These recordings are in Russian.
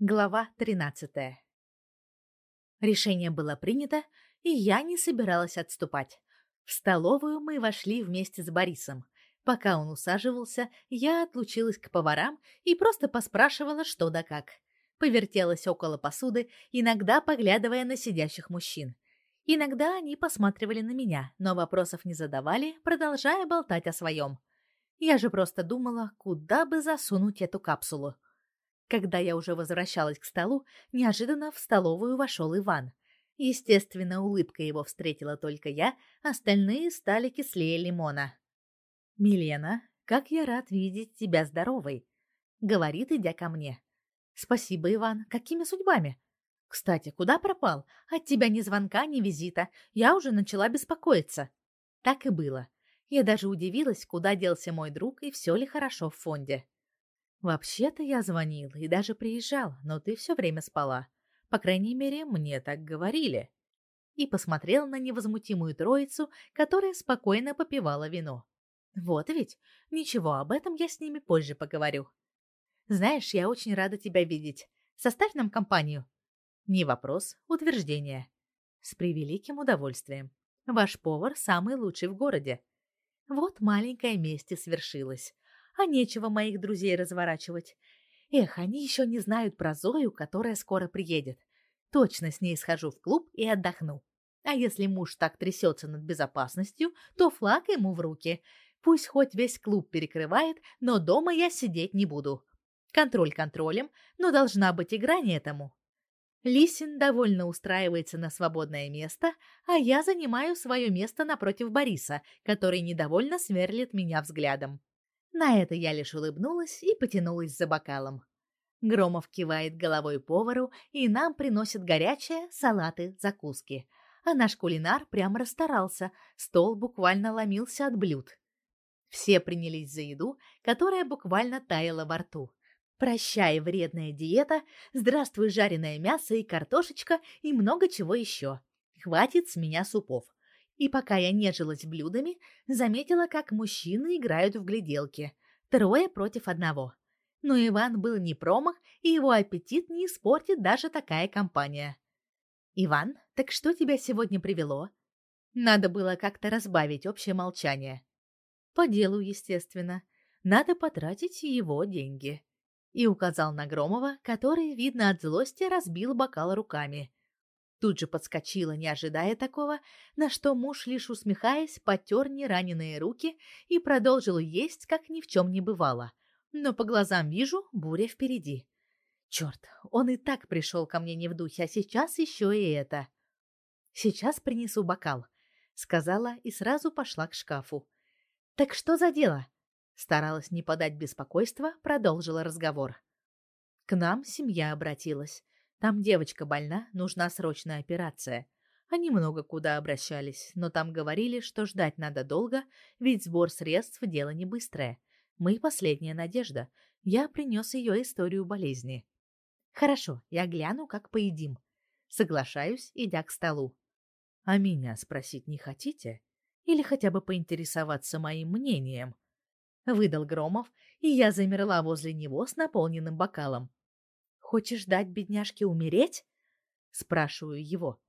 Глава 13. Решение было принято, и я не собиралась отступать. В столовую мы вошли вместе с Борисом. Пока он усаживался, я отлучилась к поварам и просто поспрашивала, что да как. Повертелась около посуды, иногда поглядывая на сидящих мужчин. Иногда они посматривали на меня, но вопросов не задавали, продолжая болтать о своем. Я же просто думала, куда бы засунуть эту капсулу. Когда я уже возвращалась к столу, неожиданно в столовую вошел Иван. Естественно, улыбка его встретила только я, остальные стали кислее лимона. «Милена, как я рад видеть тебя здоровой!» — говорит, идя ко мне. «Спасибо, Иван. Какими судьбами?» «Кстати, куда пропал? От тебя ни звонка, ни визита. Я уже начала беспокоиться». Так и было. Я даже удивилась, куда делся мой друг и все ли хорошо в фонде. Вообще-то я звонил и даже приезжал, но ты все время спала. По крайней мере, мне так говорили. И посмотрел на невозмутимую троицу, которая спокойно попивала вино. Вот ведь, ничего, об этом я с ними позже поговорю. Знаешь, я очень рада тебя видеть. Составь нам компанию. Не вопрос, утверждение. С превеликим удовольствием. Ваш повар самый лучший в городе. Вот маленькая месть и свершилась а нечего моих друзей разворачивать. Эх, они еще не знают про Зою, которая скоро приедет. Точно с ней схожу в клуб и отдохну. А если муж так трясется над безопасностью, то флаг ему в руки. Пусть хоть весь клуб перекрывает, но дома я сидеть не буду. Контроль контролем, но должна быть и грань этому. Лисин довольно устраивается на свободное место, а я занимаю свое место напротив Бориса, который недовольно сверлит меня взглядом. На это я лишь улыбнулась и потянулась за бокалом. Громов кивает головой повару, и нам приносят горячие салаты, закуски. А наш кулинар прямо расстарался, стол буквально ломился от блюд. Все принялись за еду, которая буквально таяла во рту. Прощай, вредная диета, здравствуй, жареное мясо и картошечка и много чего еще. Хватит с меня супов. И пока я нежилась блюдами, заметила, как мужчины играют в гляделки. Трое против одного. Но Иван был не промах, и его аппетит не испортит даже такая компания. «Иван, так что тебя сегодня привело?» Надо было как-то разбавить общее молчание. По делу, естественно. Надо потратить его деньги. И указал на Громова, который, видно от злости, разбил бокал руками. Тут же подскочила, не ожидая такого, на что муж, лишь усмехаясь, потер нераненые руки и продолжил есть, как ни в чем не бывало. Но по глазам вижу, буря впереди. Черт, он и так пришел ко мне не в духе, а сейчас еще и это. Сейчас принесу бокал, сказала и сразу пошла к шкафу. Так что за дело? Старалась не подать беспокойства, продолжила разговор. К нам семья обратилась. Там девочка больна, нужна срочная операция. Они много куда обращались, но там говорили, что ждать надо долго, ведь сбор средств – дело не быстрое. Мы – последняя надежда. Я принес ее историю болезни. Хорошо, я гляну, как поедим. Соглашаюсь, идя к столу. А меня спросить не хотите? Или хотя бы поинтересоваться моим мнением? Выдал Громов, и я замерла возле него с наполненным бокалом. Хочешь дать бедняжке умереть? спрашиваю его.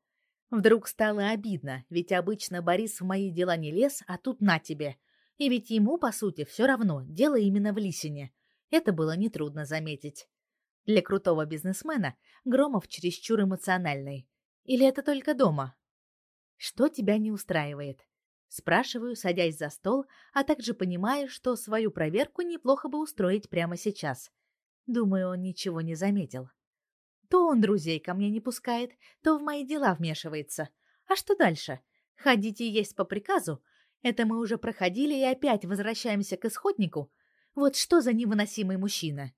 Вдруг стало обидно, ведь обычно Борис в мои дела не лез, а тут на тебе. И ведь ему, по сути, все равно, дело именно в Лисине. Это было нетрудно заметить. Для крутого бизнесмена Громов чересчур эмоциональный. Или это только дома? Что тебя не устраивает? Спрашиваю, садясь за стол, а также понимаю, что свою проверку неплохо бы устроить прямо сейчас. Думаю, он ничего не заметил. То он друзей ко мне не пускает, то в мои дела вмешивается. А что дальше? Ходить и есть по приказу? Это мы уже проходили и опять возвращаемся к исходнику? Вот что за невыносимый мужчина?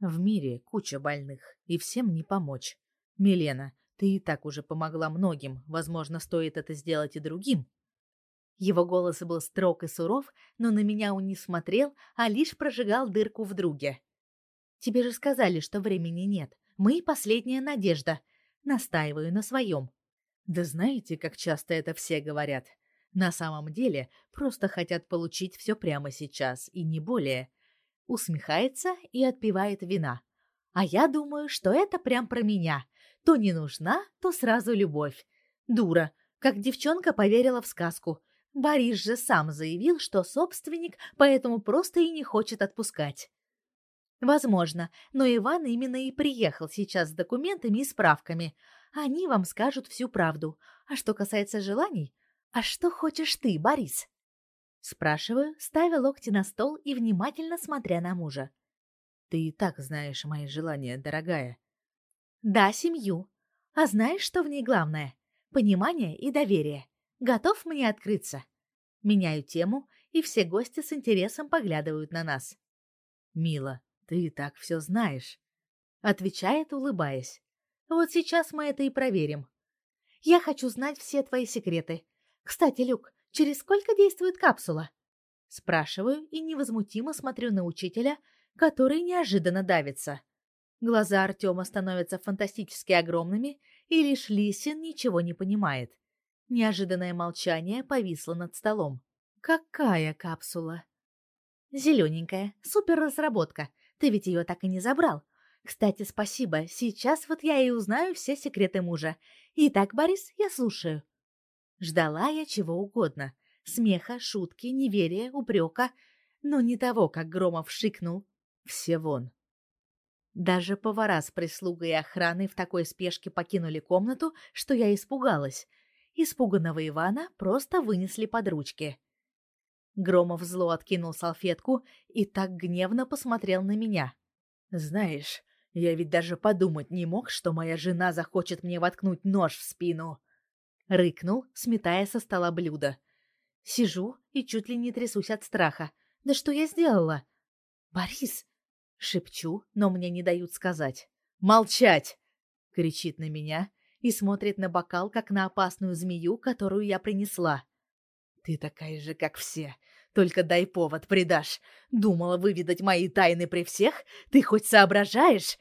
В мире куча больных, и всем не помочь. Милена, ты и так уже помогла многим, возможно, стоит это сделать и другим. Его голос был строг и суров, но на меня он не смотрел, а лишь прожигал дырку в друге. Тебе же сказали, что времени нет. Мы последняя надежда. Настаиваю на своем. Да знаете, как часто это все говорят. На самом деле, просто хотят получить все прямо сейчас, и не более. Усмехается и отпивает вина. А я думаю, что это прям про меня. То не нужна, то сразу любовь. Дура, как девчонка поверила в сказку. Борис же сам заявил, что собственник, поэтому просто и не хочет отпускать. Возможно, но Иван именно и приехал сейчас с документами и справками. Они вам скажут всю правду. А что касается желаний, а что хочешь ты, Борис? спрашиваю, ставя локти на стол и внимательно смотря на мужа. Ты и так знаешь мои желания, дорогая. Да, семью. А знаешь, что в ней главное? Понимание и доверие. Готов мне открыться? Меняю тему, и все гости с интересом поглядывают на нас. Мила, ты и так все знаешь, отвечает, улыбаясь. Вот сейчас мы это и проверим. Я хочу знать все твои секреты. Кстати, Люк, через сколько действует капсула? Спрашиваю и невозмутимо смотрю на учителя, который неожиданно давится. Глаза Артема становятся фантастически огромными, и лишь Лисин ничего не понимает. Неожиданное молчание повисло над столом. Какая капсула? Зелененькая, суперразработка. Ты ведь ее так и не забрал. Кстати, спасибо. Сейчас вот я и узнаю все секреты мужа. Итак, Борис, я слушаю. Ждала я чего угодно. Смеха, шутки, неверия, упрека. Но не того, как Громов шикнул. Все вон. Даже повара с прислугой и охраной в такой спешке покинули комнату, что я испугалась. Испуганного Ивана просто вынесли под ручки. Громов зло откинул салфетку и так гневно посмотрел на меня. «Знаешь, я ведь даже подумать не мог, что моя жена захочет мне воткнуть нож в спину!» Рыкнул, сметая со стола блюдо. Сижу и чуть ли не трясусь от страха. «Да что я сделала?» «Борис!» Шепчу, но мне не дают сказать. «Молчать!» — кричит на меня и смотрит на бокал, как на опасную змею, которую я принесла. «Ты такая же, как все. Только дай повод, предашь. Думала выведать мои тайны при всех? Ты хоть соображаешь?»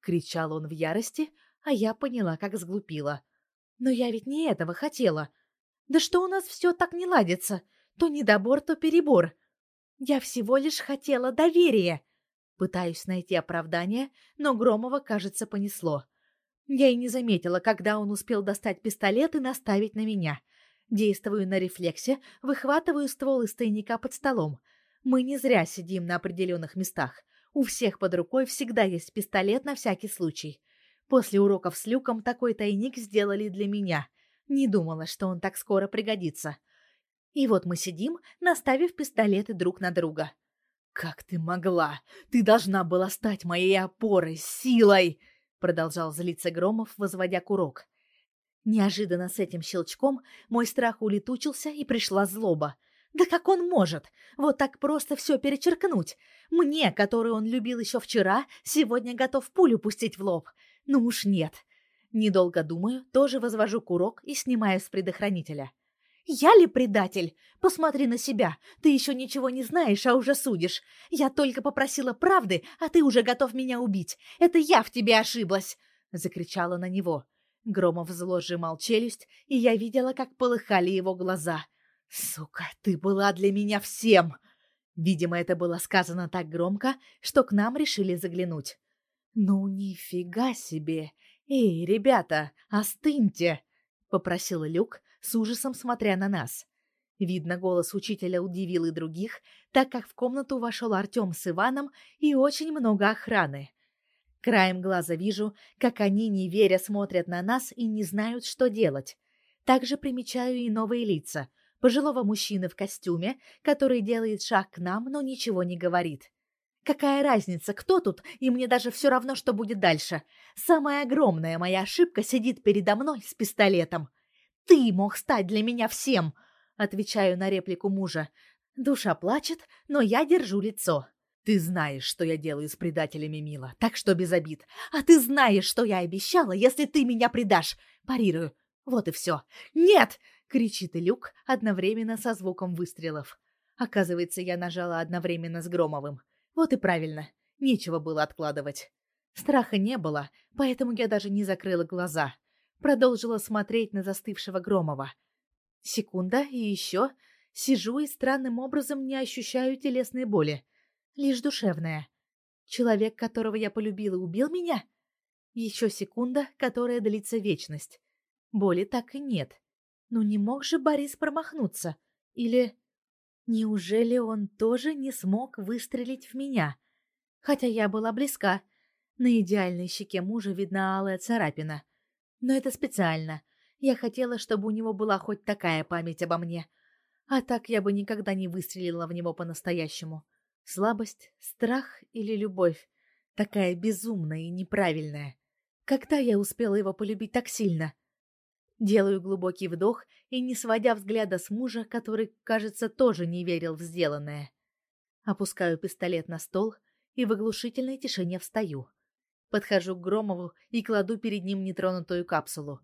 Кричал он в ярости, а я поняла, как сглупила. «Но я ведь не этого хотела. Да что у нас все так не ладится? То недобор, то перебор. Я всего лишь хотела доверия». Пытаюсь найти оправдание, но Громова, кажется, понесло. Я и не заметила, когда он успел достать пистолет и наставить на меня. Действую на рефлексе, выхватываю ствол из тайника под столом. Мы не зря сидим на определенных местах. У всех под рукой всегда есть пистолет на всякий случай. После уроков с Люком такой тайник сделали для меня. Не думала, что он так скоро пригодится. И вот мы сидим, наставив пистолеты друг на друга. «Как ты могла? Ты должна была стать моей опорой, силой!» Продолжал злиться Громов, возводя курок. Неожиданно с этим щелчком мой страх улетучился и пришла злоба. Да как он может? Вот так просто все перечеркнуть? Мне, которую он любил еще вчера, сегодня готов пулю пустить в лоб. Ну уж нет. Недолго думаю, тоже возвожу курок и снимаю с предохранителя. Я ли предатель? Посмотри на себя. Ты еще ничего не знаешь, а уже судишь. Я только попросила правды, а ты уже готов меня убить. Это я в тебе ошиблась, закричала на него. Громов зло сжимал челюсть, и я видела, как полыхали его глаза. «Сука, ты была для меня всем!» Видимо, это было сказано так громко, что к нам решили заглянуть. «Ну, нифига себе! Эй, ребята, остыньте!» — попросил Люк, с ужасом смотря на нас. Видно, голос учителя удивил и других, так как в комнату вошел Артем с Иваном и очень много охраны. Краем глаза вижу, как они, не веря, смотрят на нас и не знают, что делать. Также примечаю и новые лица. Пожилого мужчины в костюме, который делает шаг к нам, но ничего не говорит. Какая разница, кто тут, и мне даже все равно, что будет дальше. Самая огромная моя ошибка сидит передо мной с пистолетом. Ты мог стать для меня всем, отвечаю на реплику мужа. Душа плачет, но я держу лицо. Ты знаешь, что я делаю с предателями, Мила, так что без обид. А ты знаешь, что я обещала, если ты меня предашь. Парирую. Вот и все. Нет! кричит Люк одновременно со звуком выстрелов. Оказывается, я нажала одновременно с Громовым. Вот и правильно. Нечего было откладывать. Страха не было, поэтому я даже не закрыла глаза. Продолжила смотреть на застывшего Громова. Секунда и еще. Сижу и странным образом не ощущаю телесной боли лишь душевная. Человек, которого я полюбила, убил меня? Еще секунда, которая длится вечность. Боли так и нет. Ну не мог же Борис промахнуться? Или... Неужели он тоже не смог выстрелить в меня? Хотя я была близка. На идеальной щеке мужа видна алая царапина. Но это специально. Я хотела, чтобы у него была хоть такая память обо мне. А так я бы никогда не выстрелила в него по-настоящему. Слабость, страх или любовь? Такая безумная и неправильная. Когда я успела его полюбить так сильно? Делаю глубокий вдох и, не сводя взгляда с мужа, который, кажется, тоже не верил в сделанное. Опускаю пистолет на стол и в оглушительной тишине встаю. Подхожу к Громову и кладу перед ним нетронутую капсулу.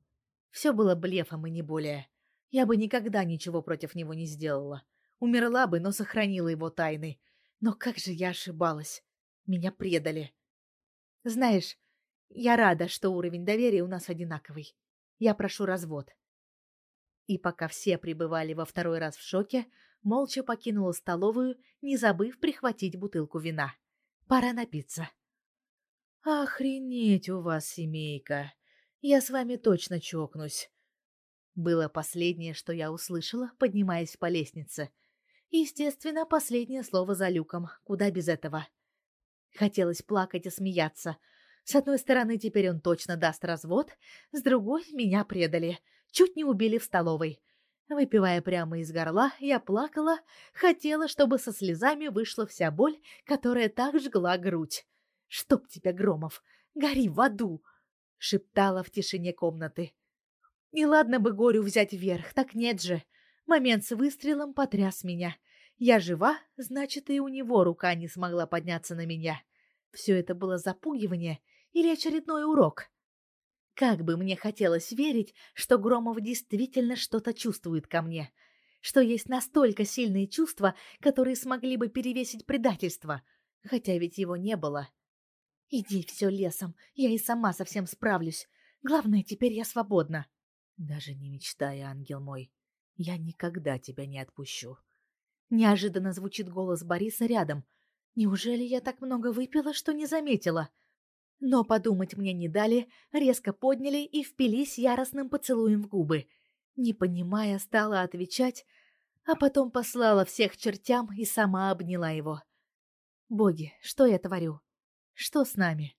Все было блефом и не более. Я бы никогда ничего против него не сделала. Умерла бы, но сохранила его тайны. Но как же я ошибалась. Меня предали. Знаешь, я рада, что уровень доверия у нас одинаковый. Я прошу развод. И пока все пребывали во второй раз в шоке, молча покинула столовую, не забыв прихватить бутылку вина. Пора напиться. Охренеть у вас, семейка. Я с вами точно чокнусь. Было последнее, что я услышала, поднимаясь по лестнице. Естественно, последнее слово за люком, куда без этого. Хотелось плакать и смеяться, с одной стороны, теперь он точно даст развод, с другой меня предали, чуть не убили в столовой. Выпивая прямо из горла, я плакала, хотела, чтобы со слезами вышла вся боль, которая так жгла грудь. «Чтоб тебя, Громов, гори в аду!» — шептала в тишине комнаты. И ладно бы горю взять вверх, так нет же. Момент с выстрелом потряс меня. Я жива, значит, и у него рука не смогла подняться на меня. Все это было запугивание — или очередной урок? Как бы мне хотелось верить, что Громов действительно что-то чувствует ко мне, что есть настолько сильные чувства, которые смогли бы перевесить предательство, хотя ведь его не было. Иди все лесом, я и сама совсем справлюсь. Главное, теперь я свободна. Даже не мечтай, ангел мой. Я никогда тебя не отпущу. Неожиданно звучит голос Бориса рядом. Неужели я так много выпила, что не заметила? — но подумать мне не дали, резко подняли и впились яростным поцелуем в губы. Не понимая, стала отвечать, а потом послала всех чертям и сама обняла его. Боги, что я творю? Что с нами?